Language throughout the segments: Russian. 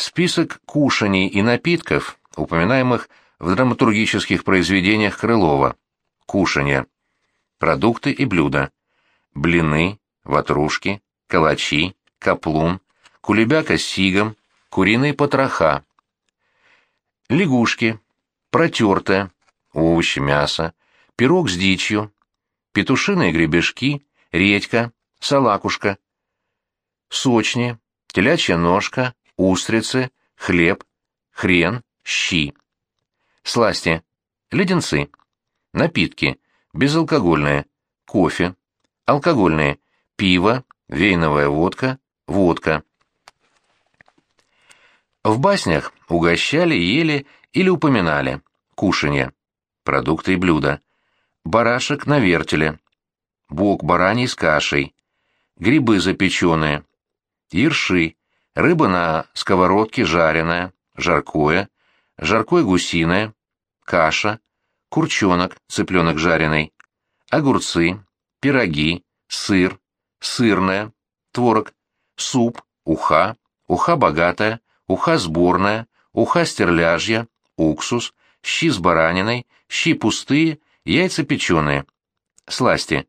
Список кушаний и напитков, упоминаемых в драматургических произведениях Крылова. Кушанья. Продукты и блюда. Блины, ватрушки, калачи, каплун, кулебяка с сигом, куриные потроха. Лягушки, протертое, овощи, мясо, пирог с дичью, петушиные гребешки, редька, салакушка, сочни, телячья ножка, устрицы, хлеб, хрен, щи. Сласти, леденцы, напитки, безалкогольные, кофе, алкогольные, пиво, вейновая водка, водка. В баснях угощали, ели или упоминали. Кушанье, продукты и блюда, барашек на вертеле, бок бараний с кашей, грибы запеченные, ерши, рыба на сковородке жареная, жаркое, жаркое гусиное, каша, курчонок, цыпленок жареный, огурцы, пироги, сыр, сырная, творог, суп, уха, уха богатая, уха сборная, уха стерляжья, уксус, щи с бараниной, щи пустые, яйца печеные. Сласти.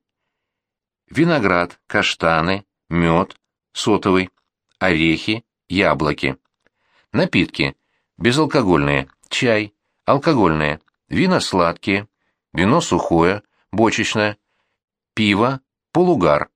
Виноград, каштаны, мед, сотовый, орехи, яблоки. Напитки. Безалкогольные. Чай. Алкогольные. Вина сладкие. Вино сухое, бочечное. Пиво, полугар.